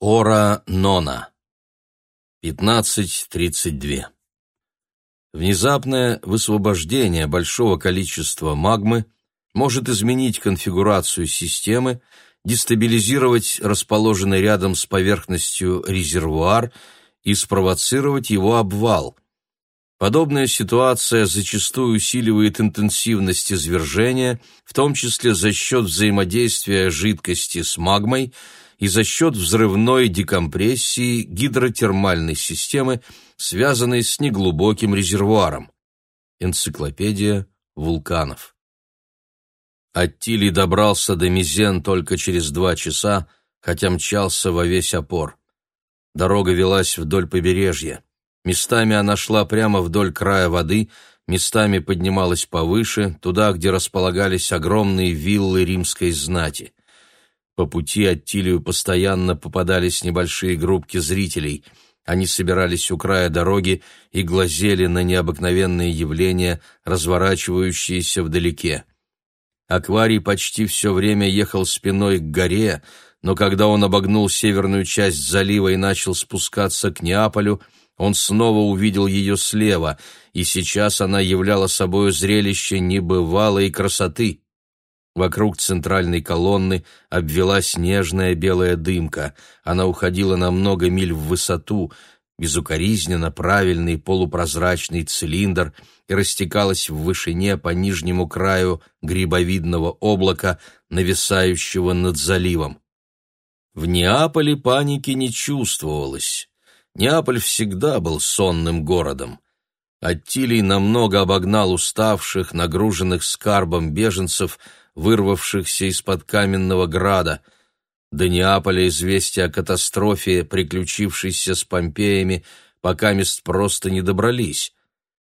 Ора Нона. 15.32. Внезапное высвобождение большого количества магмы может изменить конфигурацию системы, дестабилизировать расположенный рядом с поверхностью резервуар и спровоцировать его обвал. Подобная ситуация зачастую усиливает интенсивность извержения, в том числе за счет взаимодействия жидкости с магмой – и за счет взрывной декомпрессии гидротермальной системы, связанной с неглубоким резервуаром. Энциклопедия вулканов. Аттилий добрался до Мизен только через два часа, хотя мчался во весь опор. Дорога велась вдоль побережья. Местами она шла прямо вдоль края воды, местами поднималась повыше, туда, где располагались огромные виллы римской знати. По пути Аттилию постоянно попадались небольшие группки зрителей. Они собирались у края дороги и глазели на необыкновенные явления, разворачивающиеся вдалеке. Акварий почти все время ехал спиной к горе, но когда он обогнул северную часть залива и начал спускаться к Неаполю, он снова увидел ее слева, и сейчас она являла собой зрелище небывалой красоты. Вокруг центральной колонны обвелась нежная белая дымка. Она уходила на много миль в высоту, безукоризненно правильный полупрозрачный цилиндр и растекалась в вышине по нижнему краю грибовидного облака, нависающего над заливом. В Неаполе паники не чувствовалось. Неаполь всегда был сонным городом. Аттилий намного обогнал уставших, нагруженных скарбом беженцев, вырвавшихся из-под каменного града. До Неаполя известия о катастрофе, приключившейся с Помпеями, пока мест просто не добрались.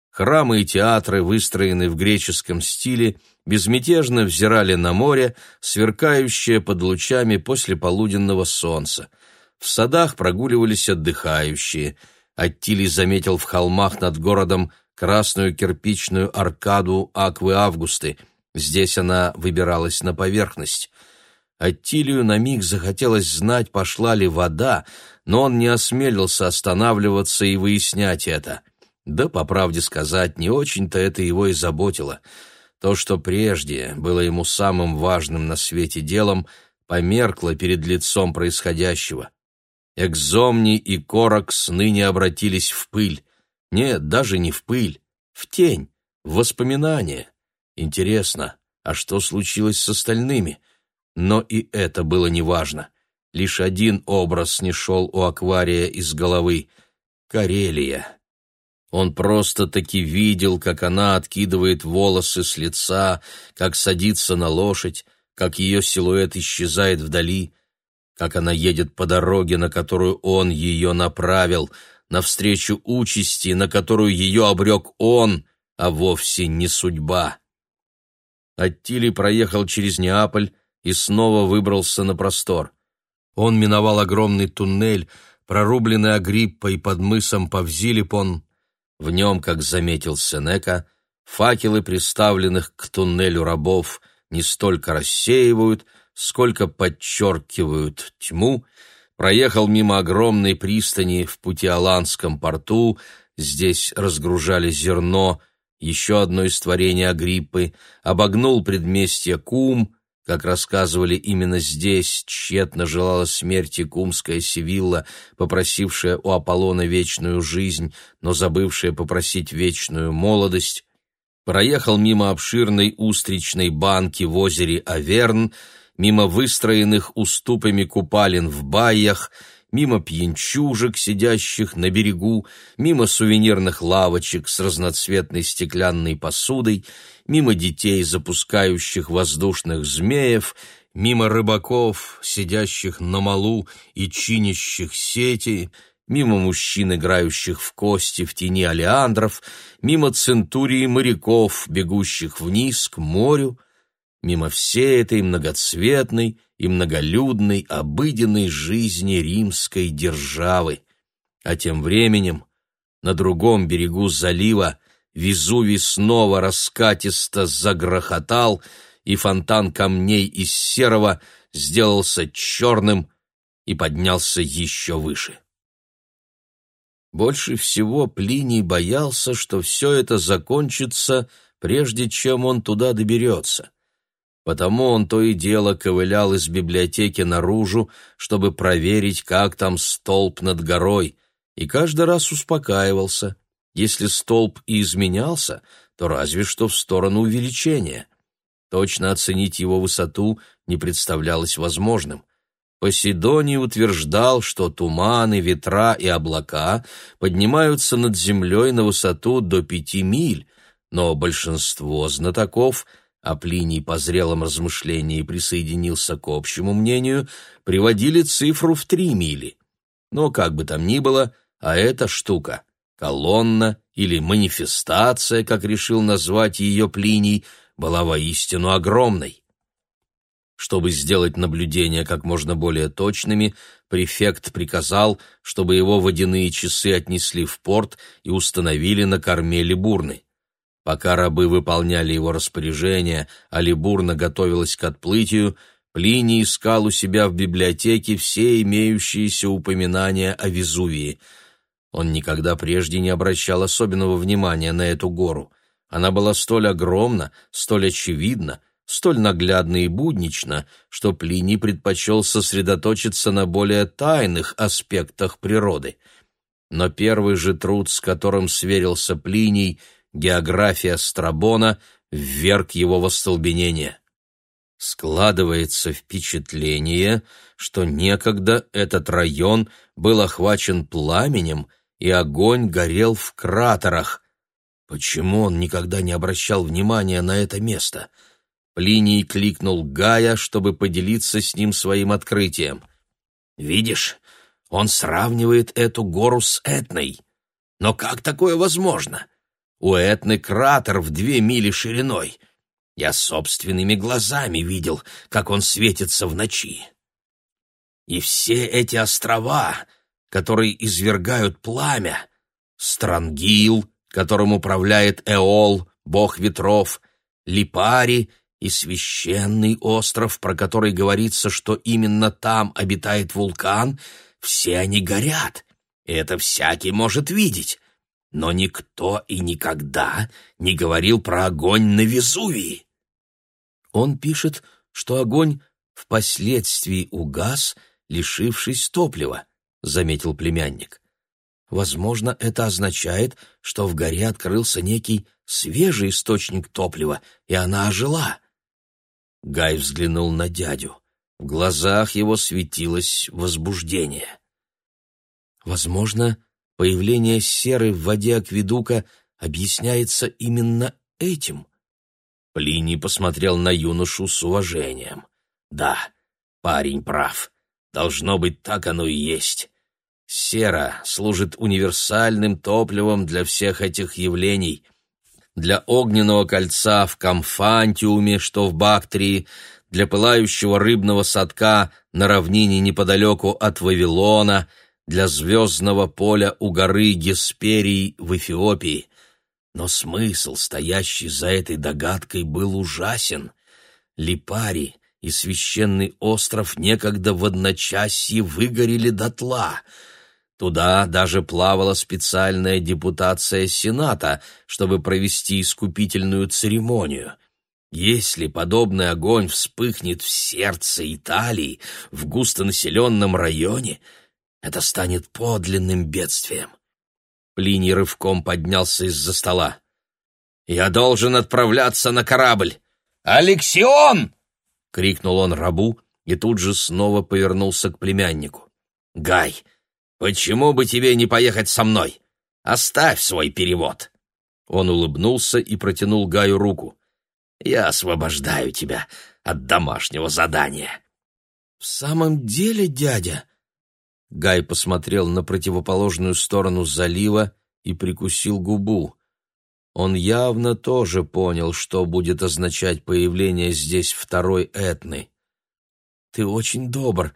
Храмы и театры, выстроенные в греческом стиле, безмятежно взирали на море, сверкающее под лучами после полуденного солнца. В садах прогуливались отдыхающие. Аттилий заметил в холмах над городом красную кирпичную аркаду Аквы Августы — Здесь она выбиралась на поверхность. Аттилию на миг захотелось знать, пошла ли вода, но он не осмелился останавливаться и выяснять это. Да, по правде сказать, не очень-то это его и заботило. То, что прежде было ему самым важным на свете делом, померкло перед лицом происходящего. Экзомни и Коракс ныне обратились в пыль. Нет, даже не в пыль, в тень, в воспоминания. Интересно, а что случилось с остальными? Но и это было неважно. Лишь один образ не шел у аквария из головы — Карелия. Он просто-таки видел, как она откидывает волосы с лица, как садится на лошадь, как ее силуэт исчезает вдали, как она едет по дороге, на которую он ее направил, навстречу участи, на которую ее обрек он, а вовсе не судьба. Аттили проехал через Неаполь и снова выбрался на простор. Он миновал огромный туннель, прорубленный Агриппой под мысом Павзилипон. В нем, как заметил Сенека, факелы приставленных к туннелю рабов не столько рассеивают, сколько подчеркивают тьму, проехал мимо огромной пристани в Путиоланском порту, здесь разгружали зерно, еще одно из творений Агриппы, обогнул предместье Кум, как рассказывали именно здесь, тщетно желала смерти кумская Севилла, попросившая у Аполлона вечную жизнь, но забывшая попросить вечную молодость, проехал мимо обширной устричной банки в озере Аверн, мимо выстроенных уступами купалин в баях, мимо пьянчужек, сидящих на берегу, мимо сувенирных лавочек с разноцветной стеклянной посудой, мимо детей, запускающих воздушных змеев, мимо рыбаков, сидящих на малу и чинящих сети, мимо мужчин, играющих в кости в тени алиандров, мимо центурии моряков, бегущих вниз к морю, мимо всей этой многоцветной, и многолюдной, обыденной жизни римской державы. А тем временем на другом берегу залива Везувий снова раскатисто загрохотал, и фонтан камней из серого сделался черным, и поднялся еще выше. Больше всего Плиний боялся, что все это закончится, прежде чем он туда доберется. Потому он то и дело ковылял из библиотеки наружу, чтобы проверить, как там столб над горой, и каждый раз успокаивался. Если столб и изменялся, то разве что в сторону увеличения. Точно оценить его высоту не представлялось возможным. Поседоний утверждал, что туманы, ветра и облака поднимаются над землей на высоту до пяти миль, но большинство знатоков, а Плиний по зрелом размышлении присоединился к общему мнению, приводили цифру в три мили. Но как бы там ни было, а эта штука, колонна или манифестация, как решил назвать ее Плиний, была воистину огромной. Чтобы сделать наблюдения как можно более точными, префект приказал, чтобы его водяные часы отнесли в порт и установили на корме Либурны. Пока рабы выполняли его распоряжение, а Либурна готовилась к отплытию, Плиний искал у себя в библиотеке все имеющиеся упоминания о Везувии. Он никогда прежде не обращал особенного внимания на эту гору. Она была столь огромна, столь очевидна, столь наглядно и буднично, что Плиний предпочел сосредоточиться на более тайных аспектах природы. Но первый же труд, с которым сверился Плиний, география Страбона, вверг его в остолбенение. Складывается впечатление, что некогда этот район был охвачен пламенем, и огонь горел в кратерах. Почему он никогда не обращал внимания на это место — Плиний кликнул Гая, чтобы поделиться с ним своим открытием. «Видишь, он сравнивает эту гору с Этной. Но как такое возможно? У Этны кратер в две мили шириной. Я собственными глазами видел, как он светится в ночи. И все эти острова, которые извергают пламя, Странгил, которым управляет Эол, бог ветров, Липари — и священный остров, про который говорится, что именно там обитает вулкан, все они горят, и это всякий может видеть. Но никто и никогда не говорил про огонь на Везувии. Он пишет, что огонь впоследствии угас, лишившись топлива, — заметил племянник. Возможно, это означает, что в горе открылся некий свежий источник топлива, и она ожила. Гай взглянул на дядю. В глазах его светилось возбуждение. Возможно, появление серы в воде акведука объясняется именно этим. Плиний посмотрел на юношу с уважением. Да, парень прав. Должно быть, так оно и есть. Сера служит универсальным топливом для всех этих явлений, для огненного кольца в Камфантиуме, что в Бактрии, для пылающего рыбного садка на равнине неподалеку от Вавилона, для звездного поля у горы Гесперий в Эфиопии. Но смысл, стоящий за этой догадкой, был ужасен. Липари и священный остров некогда в одночасье выгорели дотла — Туда даже плавала специальная депутация Сената, чтобы провести искупительную церемонию. Если подобный огонь вспыхнет в сердце Италии, в густонаселенном районе, это станет подлинным бедствием. Плиний рывком поднялся из-за стола. «Я должен отправляться на корабль!» «Алексион!» — крикнул он рабу и тут же снова повернулся к племяннику. «Гай, «Почему бы тебе не поехать со мной? Оставь свой перевод!» Он улыбнулся и протянул Гаю руку. «Я освобождаю тебя от домашнего задания». «В самом деле, дядя?» Гай посмотрел на противоположную сторону залива и прикусил губу. Он явно тоже понял, что будет означать появление здесь второй Этны. «Ты очень добр,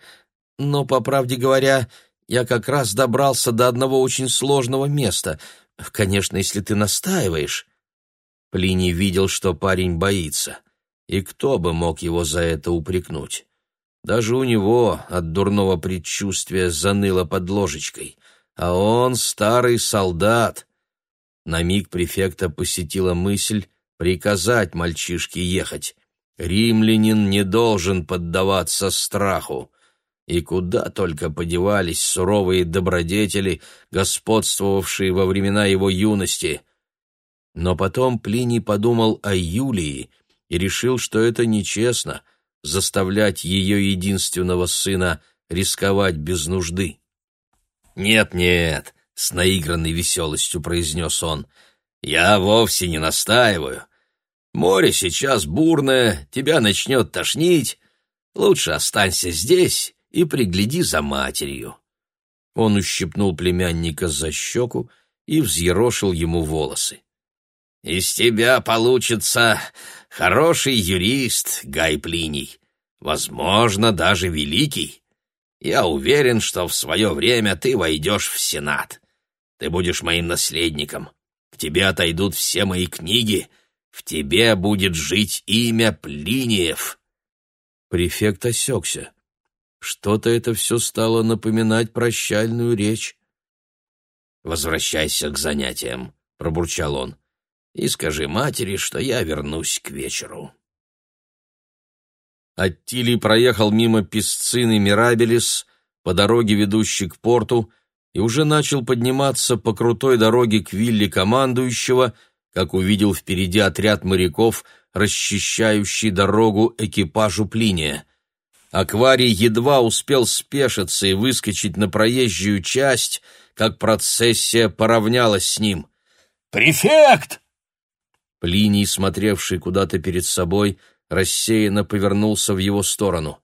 но, по правде говоря, я как раз добрался до одного очень сложного места. Конечно, если ты настаиваешь». Плиний видел, что парень боится. И кто бы мог его за это упрекнуть? Даже у него от дурного предчувствия заныло под ложечкой. А он старый солдат. На миг префекта посетила мысль приказать мальчишке ехать. Римлянин не должен поддаваться страху. И куда только подевались суровые добродетели, господствовавшие во времена его юности. Но потом Плиний подумал о Юлии и решил, что это нечестно — заставлять ее единственного сына рисковать без нужды. «Нет-нет», — с наигранной веселостью произнес он, — «я вовсе не настаиваю. Море сейчас бурное, тебя начнет тошнить. Лучше останься здесь и пригляди за матерью». Он ущипнул племянника за щеку и взъерошил ему волосы. «Из тебя получится хороший юрист, Гай Плиний, возможно, даже великий. Я уверен, что в свое время ты войдешь в Сенат. Ты будешь моим наследником. К тебе отойдут все мои книги, в тебе будет жить имя Плиниев». Префект осекся. Что-то это все стало напоминать прощальную речь. «Возвращайся к занятиям», — пробурчал он, — «и скажи матери, что я вернусь к вечеру». Аттилий проехал мимо Песцины Мирабелис по дороге, ведущей к порту, и уже начал подниматься по крутой дороге к вилле командующего, как увидел впереди отряд моряков, расчищающий дорогу экипажу Плиния. Акварий едва успел спешиться и выскочить на проезжую часть, как процессия поравнялась с ним. «Префект!» Плиний, смотревший куда-то перед собой, рассеянно повернулся в его сторону.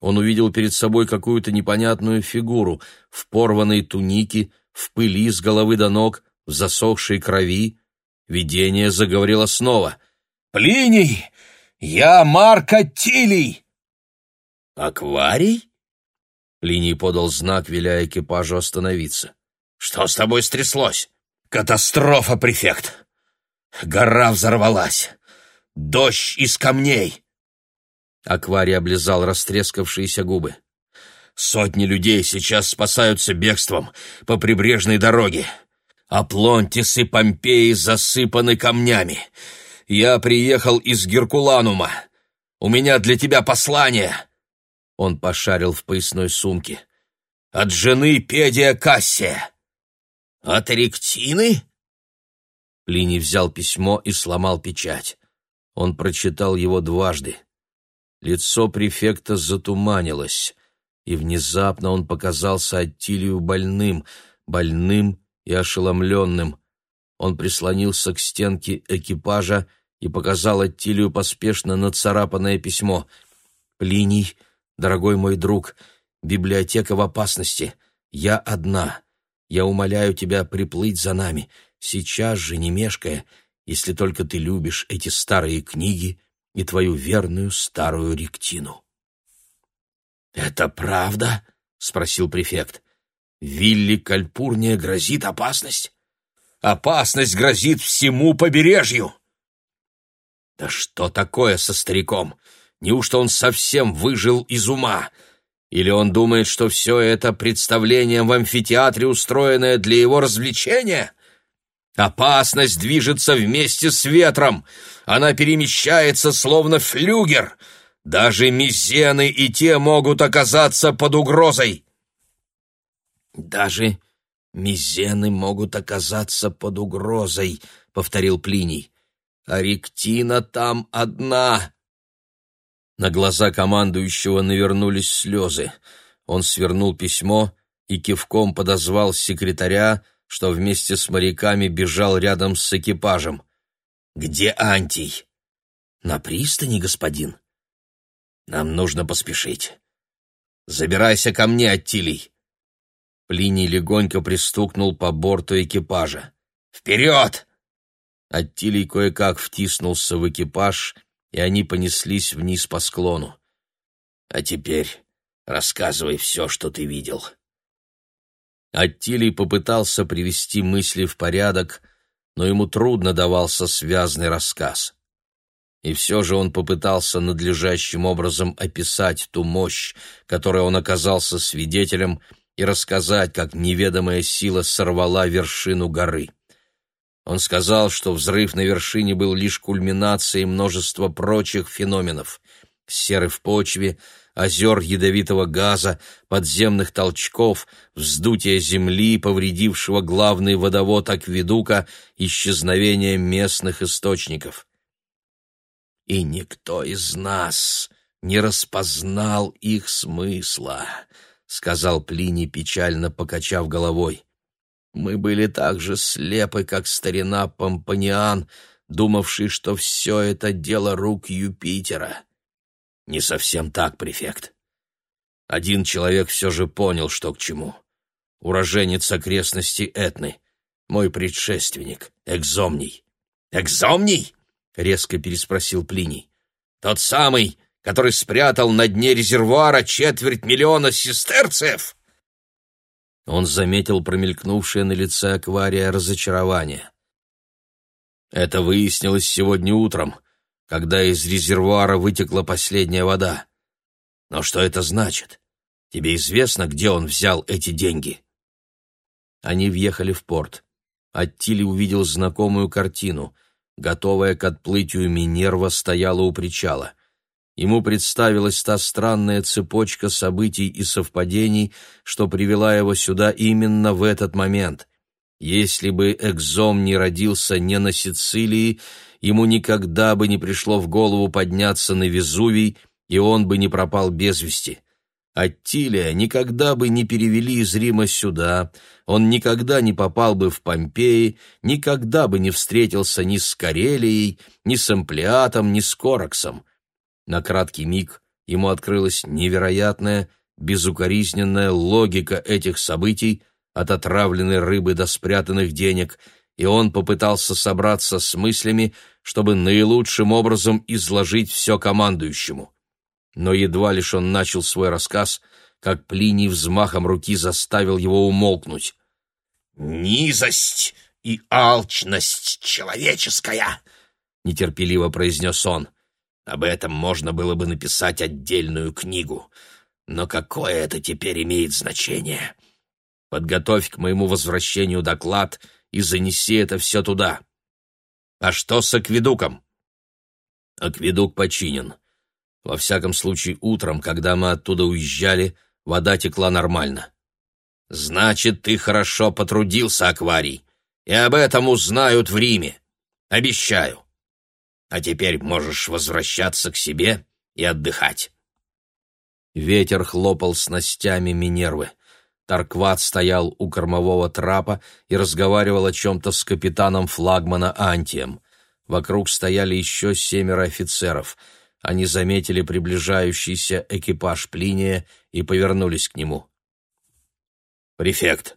Он увидел перед собой какую-то непонятную фигуру в порванной тунике, в пыли с головы до ног, в засохшей крови. Видение заговорило снова. «Плиний! Я Марк Аттилий!» «Акварий?» Линий подал знак, веля экипажу остановиться. «Что с тобой стряслось?» «Катастрофа, префект! Гора взорвалась! Дождь из камней!» Акварий облизал растрескавшиеся губы. «Сотни людей сейчас спасаются бегством по прибрежной дороге. Аплонтис и Помпеи засыпаны камнями. Я приехал из Геркуланума. У меня для тебя послание!» Он пошарил в поясной сумке. «От жены Педия Кассия!» «От Эректины?» Плиний взял письмо и сломал печать. Он прочитал его дважды. Лицо префекта затуманилось, и внезапно он показался Аттилию больным, больным и ошеломленным. Он прислонился к стенке экипажа и показал Аттилию поспешно нацарапанное письмо. «Плиний Дорогой мой друг, библиотека в опасности. Я одна. Я умоляю тебя приплыть за нами, сейчас же, не мешкая, если только ты любишь эти старые книги и твою верную старую ректину. «Это правда?» — спросил префект. «Вилли Кальпурния грозит опасность? Опасность грозит всему побережью!» «Да что такое со стариком? Неужто он совсем выжил из ума? Или он думает, что все это представление в амфитеатре, устроенное для его развлечения? Опасность движется вместе с ветром. Она перемещается, словно флюгер. Даже мизены и те могут оказаться под угрозой. «Даже мизены могут оказаться под угрозой», — повторил Плиний. «А там одна». На глаза командующего навернулись слезы. Он свернул письмо и кивком подозвал секретаря, что вместе с моряками бежал рядом с экипажем. «Где Антий?» «На пристани, господин». «Нам нужно поспешить. Забирайся ко мне, Аттилий». Плиний легонько пристукнул по борту экипажа. «Вперед!» Аттилий кое-как втиснулся в экипаж и они понеслись вниз по склону. «А теперь рассказывай все, что ты видел». Аттилий попытался привести мысли в порядок, но ему трудно давался связный рассказ. И все же он попытался надлежащим образом описать ту мощь, которой он оказался свидетелем, и рассказать, как неведомая сила сорвала вершину горы. Он сказал, что взрыв на вершине был лишь кульминацией множества прочих феноменов — серы в почве, озер ядовитого газа, подземных толчков, вздутия земли, повредившего главный водовод Акведука, исчезновения местных источников. И никто из нас не распознал их смысла, — сказал Плиний, печально покачав головой. Мы были так же слепы, как старина Помпаниан, думавший, что все это дело рук Юпитера. Не совсем так, префект. Один человек все же понял, что к чему. Уроженец окрестностей Этны, мой предшественник, Экзомний. «Экзомний?» — резко переспросил Плиний. «Тот самый, который спрятал на дне резервуара четверть миллиона сестерцев?» Он заметил промелькнувшее на лице аквария разочарование. Это выяснилось сегодня утром, когда из резервуара вытекла последняя вода. Но что это значит? Тебе известно, где он взял эти деньги?» Они въехали в порт. Аттили увидел знакомую картину. Готовая к отплытию Минерва стояла у причала. Ему представилась та странная цепочка событий и совпадений, что привела его сюда именно в этот момент. Если бы Экзом не родился не на Сицилии, ему никогда бы не пришло в голову подняться на Везувий, и он бы не пропал без вести. Аттилия никогда бы не перевели из Рима сюда, он никогда не попал бы в Помпеи, никогда бы не встретился ни с Карелией, ни с Амплиатом, ни с Кораксом. На краткий миг ему открылась невероятная, безукоризненная логика этих событий, от отравленной рыбы до спрятанных денег, и он попытался собраться с мыслями, чтобы наилучшим образом изложить все командующему. Но едва лишь он начал свой рассказ, как Плиний взмахом руки заставил его умолкнуть. «Низость и алчность человеческая!» — нетерпеливо произнес он. Об этом можно было бы написать отдельную книгу. Но какое это теперь имеет значение? Подготовь к моему возвращению доклад и занеси это все туда. А что с акведуком? Акведук починен. Во всяком случае, утром, когда мы оттуда уезжали, вода текла нормально. Значит, ты хорошо потрудился, акварий, и об этом узнают в Риме. Обещаю. А теперь можешь возвращаться к себе и отдыхать. Ветер хлопал снастями Минервы. Таркват стоял у кормового трапа и разговаривал о чем-то с капитаном флагмана Антием. Вокруг стояли еще семеро офицеров. Они заметили приближающийся экипаж Плиния и повернулись к нему. «Префект,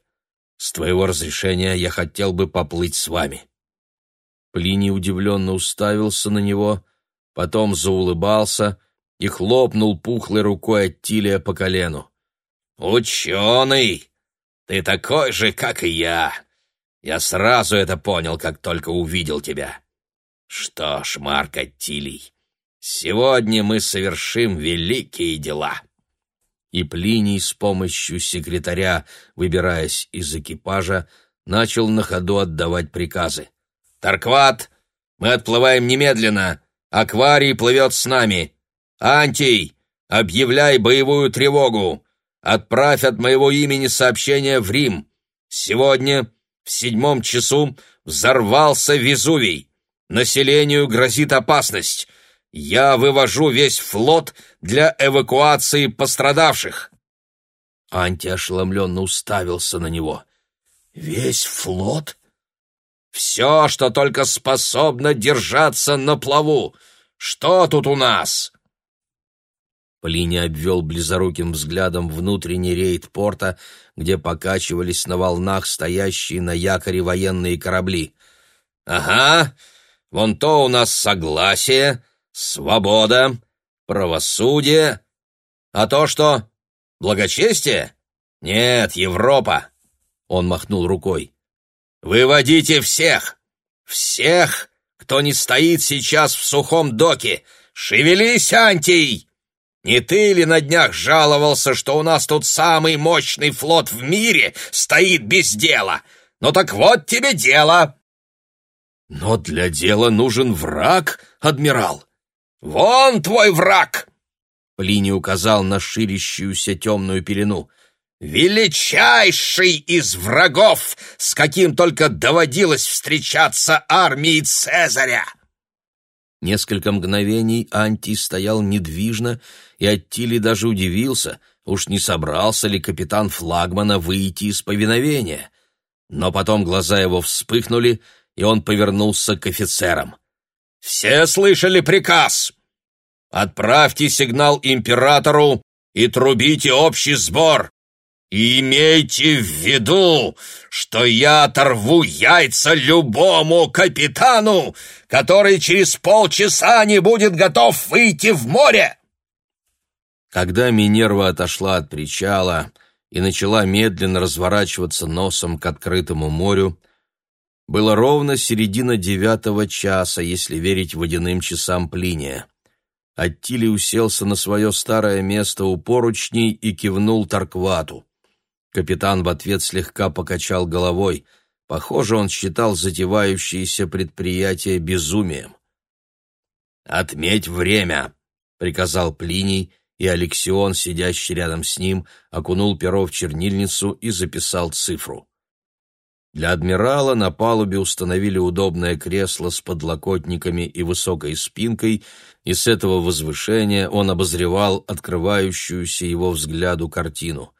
с твоего разрешения я хотел бы поплыть с вами». Плиний удивленно уставился на него, потом заулыбался и хлопнул пухлой рукой Аттилия по колену. «Ученый! Ты такой же, как и я! Я сразу это понял, как только увидел тебя. Что ж, Марк Аттилий, сегодня мы совершим великие дела!» И Плиний с помощью секретаря, выбираясь из экипажа, начал на ходу отдавать приказы. «Таркват, мы отплываем немедленно. Акварий плывет с нами. Антий, объявляй боевую тревогу. Отправь от моего имени сообщение в Рим. Сегодня в седьмом часу взорвался Везувий. Населению грозит опасность. Я вывожу весь флот для эвакуации пострадавших». Анти ошеломленно уставился на него. «Весь флот?» Все, что только способно держаться на плаву. Что тут у нас?» Плини обвел близоруким взглядом внутренний рейд порта, где покачивались на волнах стоящие на якоре военные корабли. «Ага, вон то у нас согласие, свобода, правосудие. А то что? Благочестие? Нет, Европа!» Он махнул рукой. Выводите всех! Всех, кто не стоит сейчас в сухом доке. Шевелись, Антий! Не ты ли на днях жаловался, что у нас тут самый мощный флот в мире стоит без дела? Ну так вот тебе дело!» «Но для дела нужен враг, адмирал!» «Вон твой враг!» Плиний указал на ширящуюся темную пелену. «Величайший из врагов, с каким только доводилось встречаться армии Цезаря!» Несколько мгновений Антий стоял недвижно, и Аттили даже удивился, уж не собрался ли капитан флагмана выйти из повиновения. Но потом глаза его вспыхнули, и он повернулся к офицерам. «Все слышали приказ? Отправьте сигнал императору и трубите общий сбор. Имейте в виду, что я оторву яйца любому капитану, который через полчаса не будет готов выйти в море. Когда Минерва отошла от причала и начала медленно разворачиваться носом к открытому морю, было ровно середина девятого часа, если верить водяным часам Плиния. Аттили уселся на свое старое место у поручней и кивнул Тарквату. Капитан в ответ слегка покачал головой. Похоже, он считал затевающееся предприятие безумием. «Отметь время!» — приказал Плиний, и Алексион, сидящий рядом с ним, окунул перо в чернильницу и записал цифру. Для адмирала на палубе установили удобное кресло с подлокотниками и высокой спинкой, и с этого возвышения он обозревал открывающуюся его взгляду картину.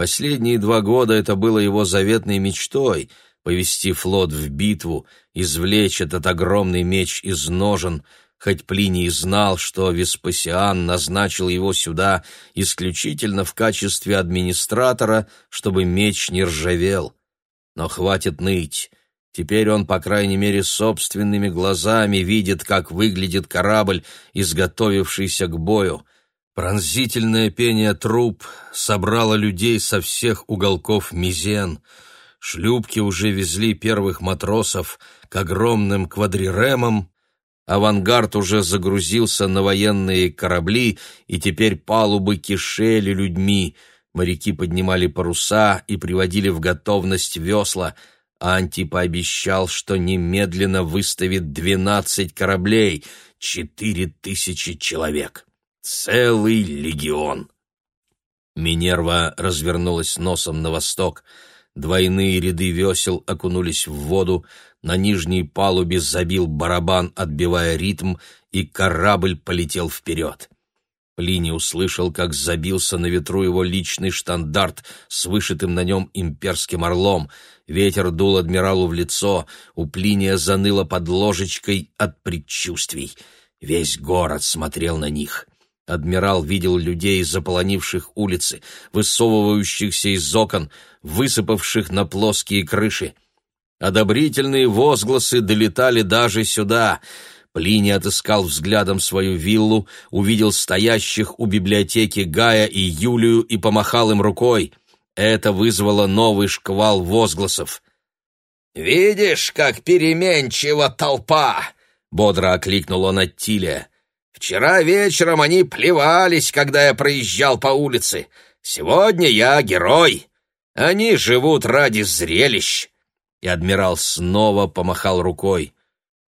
Последние два года это было его заветной мечтой — повести флот в битву, извлечь этот огромный меч из ножен, хоть Плиний знал, что Веспасиан назначил его сюда исключительно в качестве администратора, чтобы меч не ржавел. Но хватит ныть. Теперь он, по крайней мере, собственными глазами видит, как выглядит корабль, изготовившийся к бою. Пронзительное пение труб собрало людей со всех уголков Мизен. Шлюпки уже везли первых матросов к огромным квадриремам, авангард уже загрузился на военные корабли, и теперь палубы кишели людьми. Моряки поднимали паруса и приводили в готовность весла. Анти пообещал, что немедленно выставит двенадцать кораблей, четыре тысячи человек. Целый легион. Минерва развернулась носом на восток. Двойные ряды весел окунулись в воду, на нижней палубе забил барабан, отбивая ритм, и корабль полетел вперед. Плиний услышал, как забился на ветру его личный штандарт с вышитым на нем имперским орлом. Ветер дул адмиралу в лицо, у Плиния заныло под ложечкой от предчувствий. Весь город смотрел на них. Адмирал видел людей, заполонивших улицы, высовывающихся из окон, высыпавших на плоские крыши. Одобрительные возгласы долетали даже сюда. Плиний отыскал взглядом свою виллу, увидел стоящих у библиотеки Гая и Юлию и помахал им рукой. Это вызвало новый шквал возгласов. «Видишь, как переменчива толпа!» — бодро окликнул он Аттилия. Вчера вечером они плевались, когда я проезжал по улице. Сегодня я герой. Они живут ради зрелищ. И адмирал снова помахал рукой.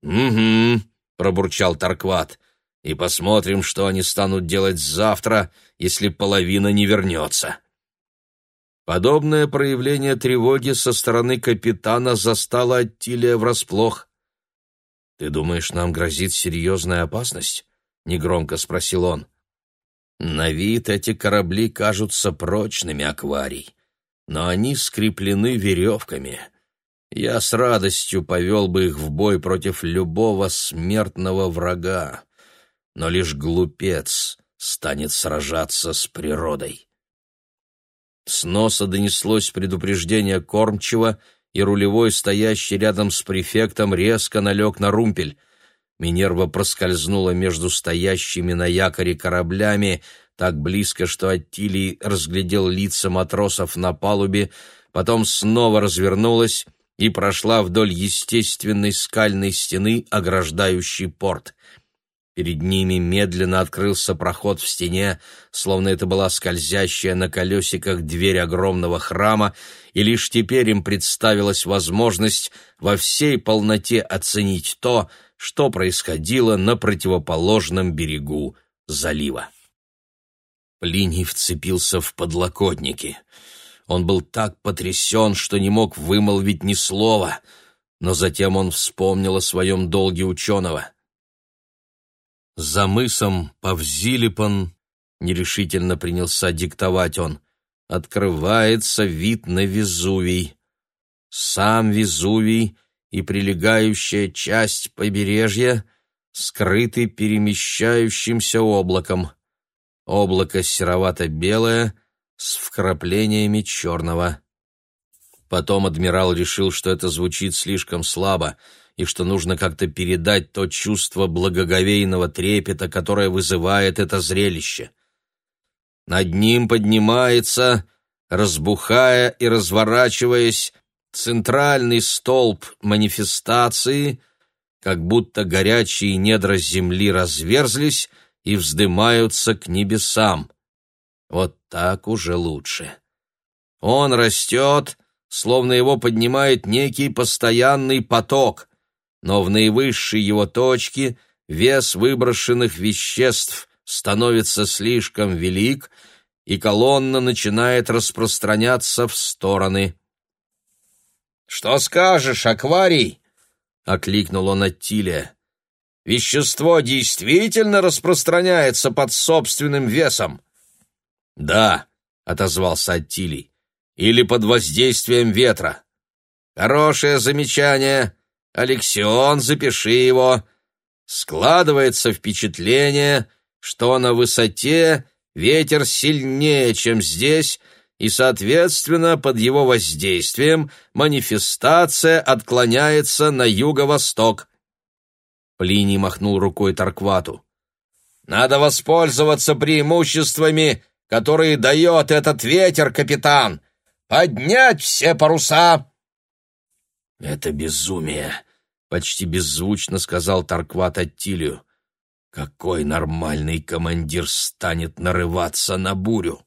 «Угу», — пробурчал Таркват. «И посмотрим, что они станут делать завтра, если половина не вернется». Подобное проявление тревоги со стороны капитана застало Аттилия врасплох. «Ты думаешь, нам грозит серьезная опасность?» — негромко спросил он. «На вид эти корабли кажутся прочными, акварий, но они скреплены веревками. Я с радостью повел бы их в бой против любого смертного врага, но лишь глупец станет сражаться с природой». С носа донеслось предупреждение кормчего, и рулевой, стоящий рядом с префектом, резко налег на румпель — Минерва проскользнула между стоящими на якоре кораблями так близко, что Аттилий разглядел лица матросов на палубе, потом снова развернулась и прошла вдоль естественной скальной стены, ограждающей порт. Перед ними медленно открылся проход в стене, словно это была скользящая на колесиках дверь огромного храма, и лишь теперь им представилась возможность во всей полноте оценить то, что происходило на противоположном берегу залива. Плиний вцепился в подлокотники. Он был так потрясен, что не мог вымолвить ни слова, но затем он вспомнил о своем долге ученого. За мысом Павзилипан нерешительно принялся диктовать он. Открывается вид на Везувий. Сам Везувий и прилегающая часть побережья скрыты перемещающимся облаком — облако серовато-белое с вкраплениями черного. Потом адмирал решил, что это звучит слишком слабо и что нужно как-то передать то чувство благоговейного трепета, которое вызывает это зрелище. Над ним поднимается, разбухая и разворачиваясь, центральный столб манифестации, как будто горячие недра земли разверзлись, и вздымаются к небесам. Вот так уже лучше. Он растет, словно его поднимает некий постоянный поток, но в наивысшей его точке вес выброшенных веществ становится слишком велик, и колонна начинает распространяться в стороны. «Что скажешь, акварий?» — окликнул он Аттилия. Вещество действительно распространяется под собственным весом? Да, отозвался Аттилий. Или под воздействием ветра. Хорошее замечание. Алексион, запиши его. Складывается впечатление, что на высоте ветер сильнее, чем здесь, и, соответственно, под его воздействием манифестация отклоняется на юго-восток. Плиний махнул рукой Тарквату. «Надо воспользоваться преимуществами, которые дает этот ветер, капитан! Поднять все паруса!» «Это безумие!» — почти беззвучно сказал Таркват Аттилию. «Какой нормальный командир станет нарываться на бурю?»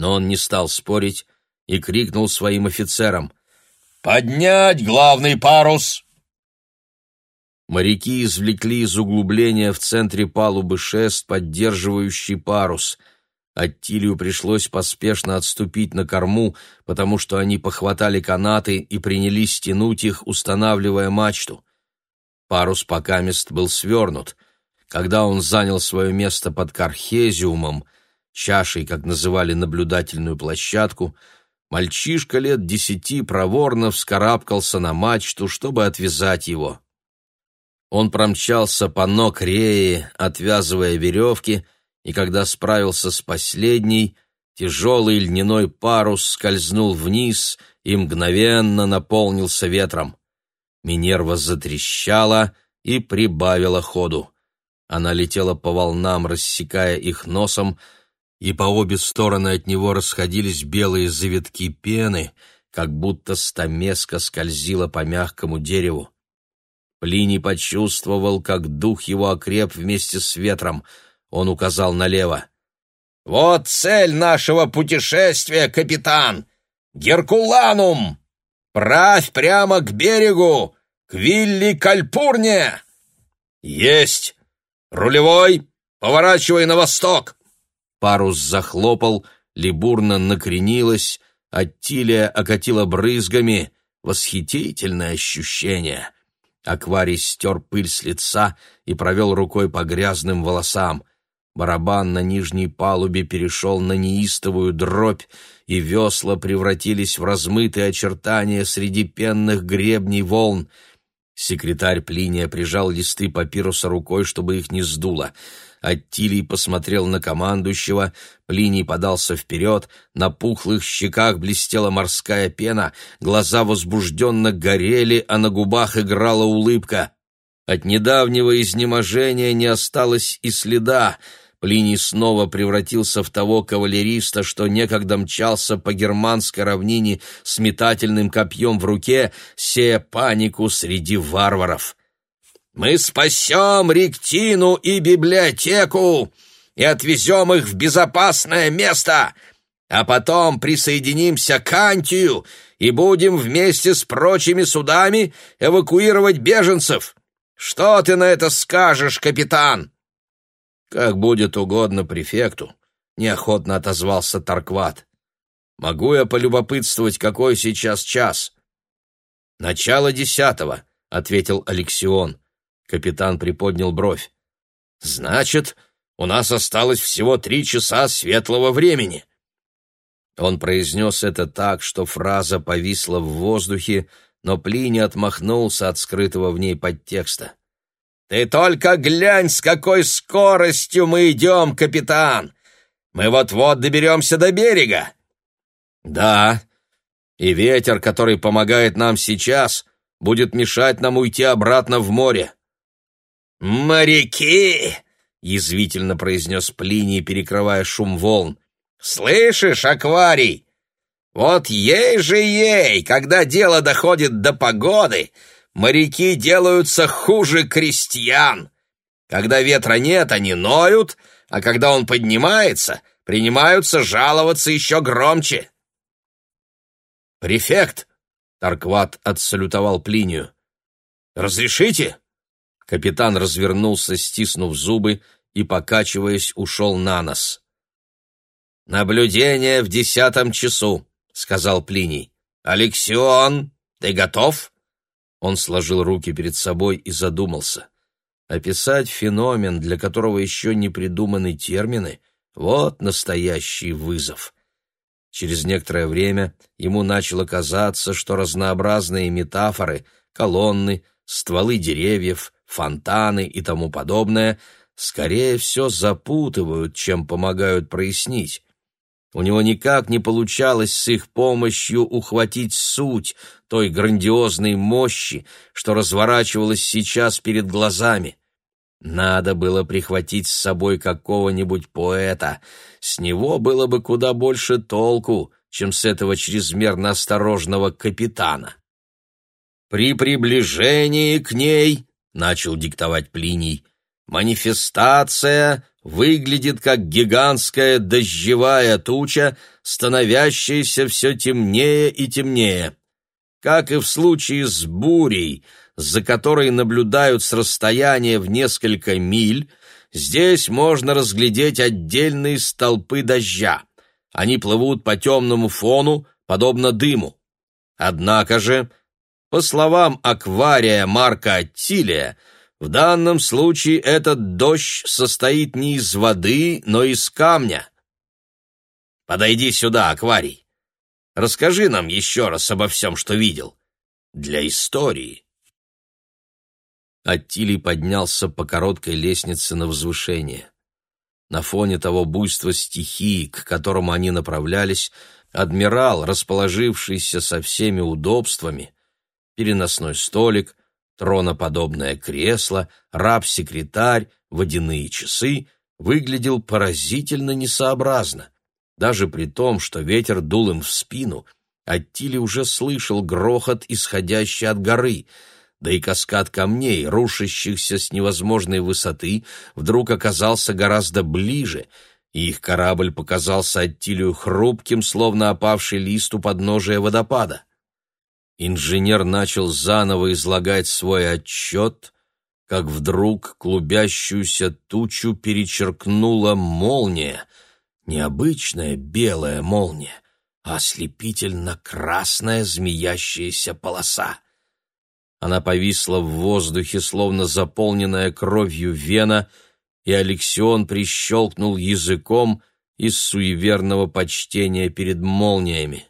Но он не стал спорить и крикнул своим офицерам. «Поднять главный парус!» Моряки извлекли из углубления в центре палубы шест, поддерживающий парус. Аттилию пришлось поспешно отступить на корму, потому что они похватали канаты и принялись тянуть их, устанавливая мачту. Парус покамест был свернут. Когда он занял свое место под кархезиумом, чашей, как называли наблюдательную площадку, мальчишка лет десяти проворно вскарабкался на мачту, чтобы отвязать его. Он промчался по ног реи, отвязывая веревки, и когда справился с последней, тяжелый льняной парус скользнул вниз и мгновенно наполнился ветром. Минерва затрещала и прибавила ходу. Она летела по волнам, рассекая их носом, и по обе стороны от него расходились белые завитки пены, как будто стамеска скользила по мягкому дереву. Плиний почувствовал, как дух его окреп вместе с ветром. Он указал налево. «Вот цель нашего путешествия, капитан! Геркуланум! Правь прямо к берегу, к Вилли Кальпурне!» «Есть! Рулевой, поворачивай на восток!» Парус захлопал, либурно накренилась, Аттилия окатила брызгами. Восхитительное ощущение! Акварий стер пыль с лица и провел рукой по грязным волосам. Барабан на нижней палубе перешел на неистовую дробь, и весла превратились в размытые очертания среди пенных гребней волн. Секретарь Плиния прижал листы папируса рукой, чтобы их не сдуло. Аттилий посмотрел на командующего, Плиний подался вперед, на пухлых щеках блестела морская пена, глаза возбужденно горели, а на губах играла улыбка. От недавнего изнеможения не осталось и следа. Плиний снова превратился в того кавалериста, что некогда мчался по германской равнине с метательным копьем в руке, сея панику среди варваров. «Мы спасем Ректину и библиотеку и отвезем их в безопасное место!» а потом присоединимся к Антию и будем вместе с прочими судами эвакуировать беженцев. Что ты на это скажешь, капитан?» «Как будет угодно префекту», — неохотно отозвался Таркват. «Могу я полюбопытствовать, какой сейчас час?» «Начало десятого», — ответил Алексион. Капитан приподнял бровь. «Значит, у нас осталось всего три часа светлого времени». Он произнес это так, что фраза повисла в воздухе, но Плини отмахнулся от скрытого в ней подтекста. «Ты только глянь, с какой скоростью мы идем, капитан! Мы вот-вот доберемся до берега!» «Да, и ветер, который помогает нам сейчас, будет мешать нам уйти обратно в море». «Моряки!» — язвительно произнес Плиний, перекрывая шум волн. Слышишь, акварий? Вот ей же ей, когда дело доходит до погоды, моряки делаются хуже крестьян. Когда ветра нет, они ноют, а когда он поднимается, принимаются жаловаться еще громче. «Префект!» — Таркват отсалютовал Плинию. «Разрешите?» Капитан развернулся, стиснув зубы, и, покачиваясь, ушел на нос. «Наблюдение в десятом часу», — сказал Плиний. «Алексион, ты готов?» Он сложил руки перед собой и задумался. Описать феномен, для которого еще не придуманы термины, вот настоящий вызов. Через некоторое время ему начало казаться, что разнообразные метафоры, колонны, стволы деревьев, фонтаны и тому подобное скорее все запутывают, чем помогают прояснить. У него никак не получалось с их помощью ухватить суть той грандиозной мощи, что разворачивалась сейчас перед глазами. Надо было прихватить с собой какого-нибудь поэта. С него было бы куда больше толку, чем с этого чрезмерно осторожного капитана. «При приближении к ней», — начал диктовать Плиний, — «манифестация выглядит как гигантская дождевая туча, становящаяся все темнее и темнее. Как и в случае с бурей, за которой наблюдают с расстояния в несколько миль, здесь можно разглядеть отдельные столпы дождя. Они плывут по темному фону, подобно дыму. Однако же, по словам аквария Марка Аттилия, в данном случае этот дождь состоит не из воды, но из камня. Подойди сюда, акварий. Расскажи нам еще раз обо всем, что видел. Для истории. Аттилий поднялся по короткой лестнице на возвышение. На фоне того буйства стихии, к которому они направлялись, адмирал, расположившийся со всеми удобствами, переносной столик, Троноподобное кресло, раб-секретарь, водяные часы выглядел поразительно несообразно. Даже при том, что ветер дул им в спину, Аттили уже слышал грохот, исходящий от горы, да и каскад камней, рушащихся с невозможной высоты, вдруг оказался гораздо ближе, и их корабль показался Аттилию хрупким, словно опавший лист у подножия водопада. Инженер начал заново излагать свой отчет, как вдруг клубящуюся тучу перечеркнула молния, необычная белая молния, а ослепительно-красная змеящаяся полоса. Она повисла в воздухе, словно заполненная кровью вена, и Алексион прищелкнул языком из суеверного почтения перед молниями.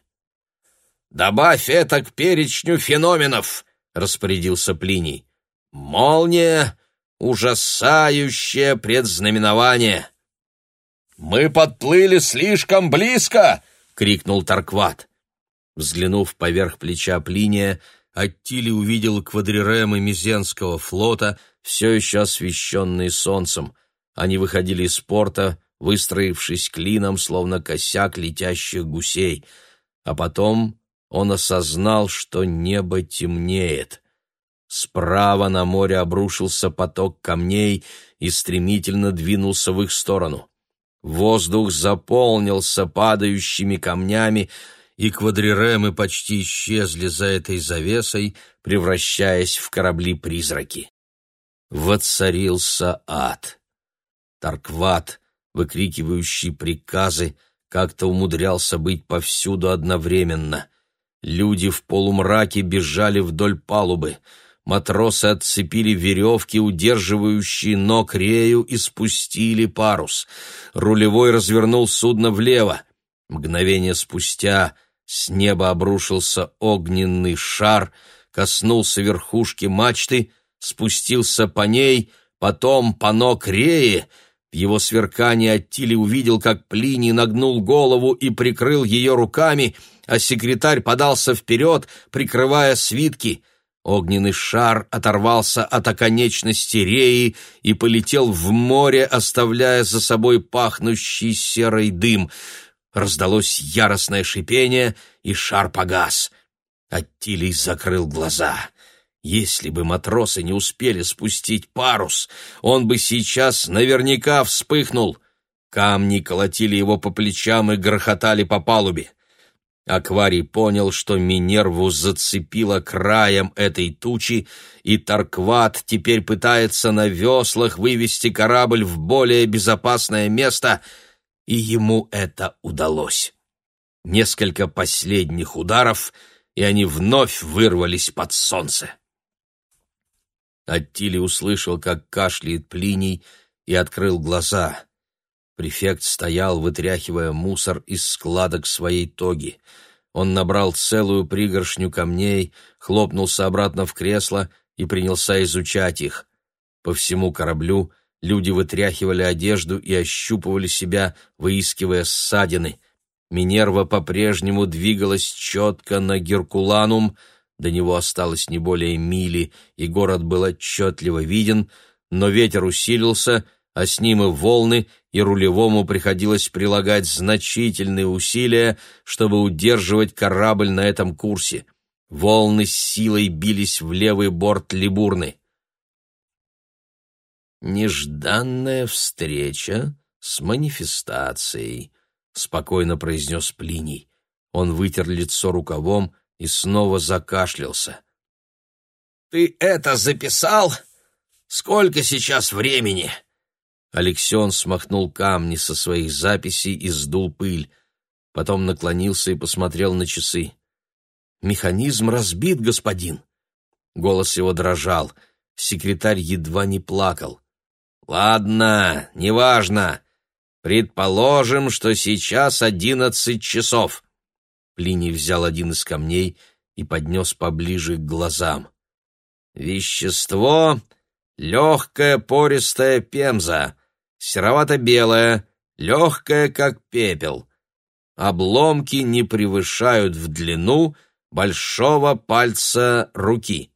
«Добавь это к перечню феноменов», — распорядился Плиний. «Молния — ужасающее предзнаменование». «Мы подплыли слишком близко!» — крикнул Таркват. Взглянув поверх плеча Плиния, Аттили увидел квадриремы Мизенского флота, все еще освещенные солнцем. Они выходили из порта, выстроившись клином, словно косяк летящих гусей, а потом он осознал, что небо темнеет. Справа на море обрушился поток камней и стремительно двинулся в их сторону. Воздух заполнился падающими камнями, и квадриремы почти исчезли за этой завесой, превращаясь в корабли-призраки. Воцарился ад. Таркват, выкрикивающий приказы, как-то умудрялся быть повсюду одновременно. Люди в полумраке бежали вдоль палубы. Матросы отцепили веревки, удерживающие ног рею, и спустили парус. Рулевой развернул судно влево. Мгновение спустя с неба обрушился огненный шар, коснулся верхушки мачты, спустился по ней, потом по ног реи. В его сверкании Аттили увидел, как Плиний нагнул голову и прикрыл ее руками, а секретарь подался вперед, прикрывая свитки. Огненный шар оторвался от оконечности реи и полетел в море, оставляя за собой пахнущий серый дым. Раздалось яростное шипение, и шар погас. Аттилий закрыл глаза. Если бы матросы не успели спустить парус, он бы сейчас наверняка вспыхнул. Камни колотили его по плечам и грохотали по палубе. Акварий понял, что Минерву зацепило краем этой тучи, и Таркват теперь пытается на веслах вывести корабль в более безопасное место, и ему это удалось. Несколько последних ударов, и они вновь вырвались под солнце. Аттили услышал, как кашляет Плиний, и открыл глаза. Префект стоял, вытряхивая мусор из складок своей тоги. Он набрал целую пригоршню камней, хлопнулся обратно в кресло и принялся изучать их. По всему кораблю люди вытряхивали одежду и ощупывали себя, выискивая ссадины. Минерва по-прежнему двигалась четко на Геркуланум — до него осталось не более мили, и город был отчетливо виден, но ветер усилился, а с ним и волны, и рулевому приходилось прилагать значительные усилия, чтобы удерживать корабль на этом курсе. Волны с силой бились в левый борт Либурны. «Нежданная встреча с манифестацией», — спокойно произнес Плиний. Он вытер лицо рукавом, и снова закашлялся. «Ты это записал? Сколько сейчас времени?» Алексеон смахнул камни со своих записей и сдул пыль. Потом наклонился и посмотрел на часы. «Механизм разбит, господин!» Голос его дрожал. Секретарь едва не плакал. «Ладно, неважно. Предположим, что сейчас одиннадцать часов. Плиний взял один из камней и поднес поближе к глазам. «Вещество — легкая пористая пемза, серовато-белая, легкая, как пепел. Обломки не превышают в длину большого пальца руки».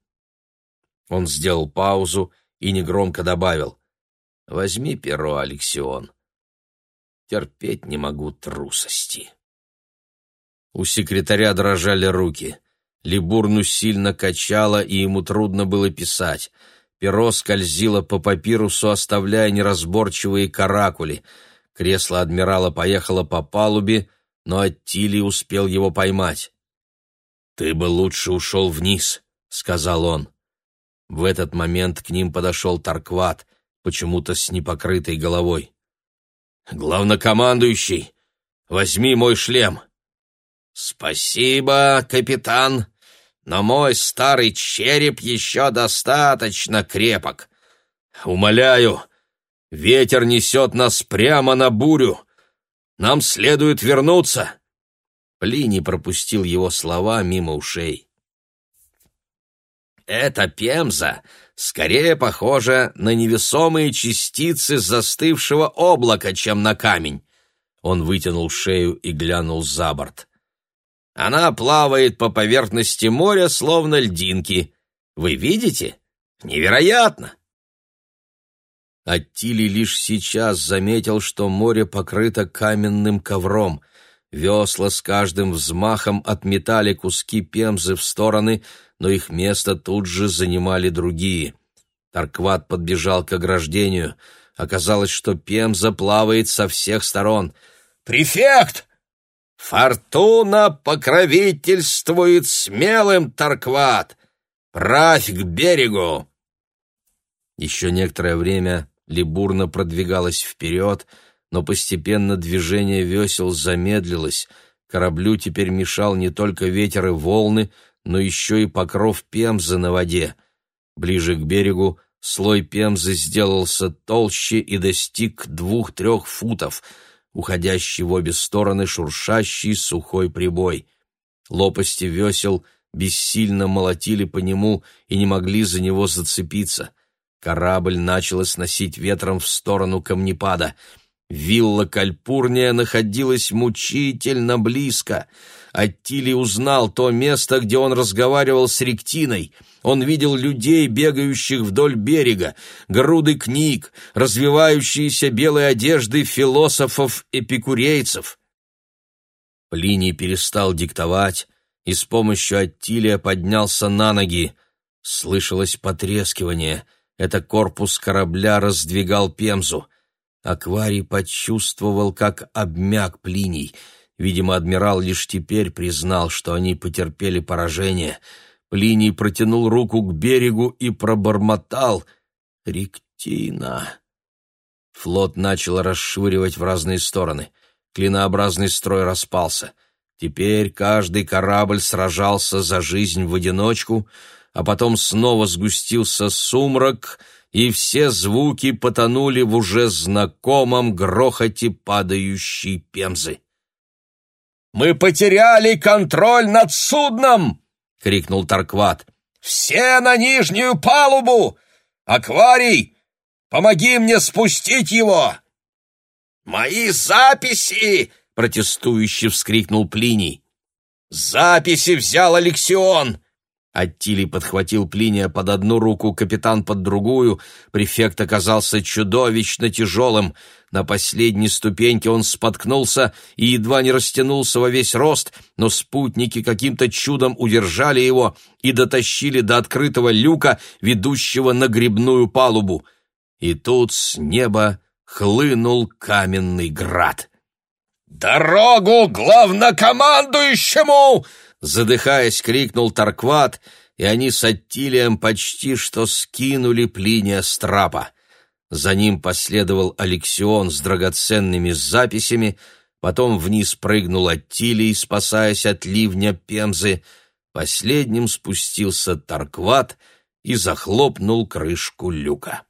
Он сделал паузу и негромко добавил. «Возьми перо, Алексион. Терпеть не могу трусости». У секретаря дрожали руки. Либурну сильно качало, и ему трудно было писать. Перо скользило по папирусу, оставляя неразборчивые каракули. Кресло адмирала поехало по палубе, но Аттили успел его поймать. «Ты бы лучше ушел вниз», — сказал он. В этот момент к ним подошел Таркват, почему-то с непокрытой головой. «Главнокомандующий, возьми мой шлем!» «Спасибо, капитан, но мой старый череп еще достаточно крепок. Умоляю, ветер несет нас прямо на бурю. Нам следует вернуться». Плиний пропустил его слова мимо ушей. «Эта пемза скорее похожа на невесомые частицы застывшего облака, чем на камень». Он вытянул шею и глянул за борт. Она плавает по поверхности моря, словно льдинки. Вы видите? Невероятно! Аттили лишь сейчас заметил, что море покрыто каменным ковром. Весла с каждым взмахом отметали куски пемзы в стороны, но их место тут же занимали другие. Таркват подбежал к ограждению. Оказалось, что пемза плавает со всех сторон. «Префект! Фортуна покровительствует смелым, Таркват! Правь к берегу!» Еще некоторое время Либурна продвигалась вперед, но постепенно движение весел замедлилось. Кораблю теперь мешал не только ветер и волны, но еще и покров пемзы на воде. Ближе к берегу слой пемзы сделался толще и достиг двух-трех футов, уходящий в обе стороны шуршащий сухой прибой. Лопасти весел бессильно молотили по нему и не могли за него зацепиться. Корабль начало сносить ветром в сторону камнепада. Вилла Кальпурния находилась мучительно близко. Аттили узнал то место, где он разговаривал с Ректиной. Он видел людей, бегающих вдоль берега, груды книг, развивающиеся белые одежды философов-эпикурейцев. Плиний перестал диктовать и с помощью Аттилия поднялся на ноги. Слышалось потрескивание — это корпус корабля раздвигал Пемзу. Акварий почувствовал, как обмяк Плиний. Видимо, адмирал лишь теперь признал, что они потерпели поражение. Плиний протянул руку к берегу и пробормотал «Ректина». Флот начал расшвыривать в разные стороны. Клинообразный строй распался. Теперь каждый корабль сражался за жизнь в одиночку — а потом снова сгустился сумрак, и все звуки потонули в уже знакомом грохоте падающей пемзы. «Мы потеряли контроль над судном!» — крикнул Таркват. «Все на нижнюю палубу! Акварий, помоги мне спустить его!» «Мои записи!» — протестующе вскрикнул Плиний. «Записи взял Алексион! Аттилий подхватил Плиния под одну руку, капитан под другую. Префект оказался чудовищно тяжелым. На последней ступеньке он споткнулся и едва не растянулся во весь рост, но спутники каким-то чудом удержали его и дотащили до открытого люка, ведущего на грибную палубу. И тут с неба хлынул каменный град. «Дорогу главнокомандующему!» Задыхаясь, крикнул Таркват, и они с Аттилием почти что скинули Плиния с трапа. За ним последовал Алексион с драгоценными записями, потом вниз прыгнул Аттилий, спасаясь от ливня Пемзы, последним спустился Таркват и захлопнул крышку люка.